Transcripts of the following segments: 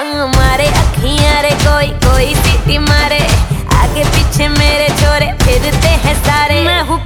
बांग मारे, अखियाँ रे, कोई कोई सीटी मारे। आगे पीछे मेरे छोरे फिरते हैं सारे। मैं हूँ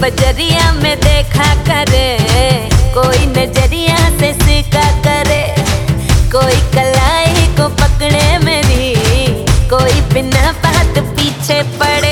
बजरिया में देखा करे, कोई नज़रिया से सीखा करे। कोई कलाई को पकड़े मेरी, कोई बिना बात पीछे पड़े।